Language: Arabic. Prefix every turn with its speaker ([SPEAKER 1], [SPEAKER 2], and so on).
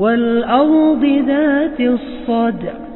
[SPEAKER 1] والأرض ذات الصدع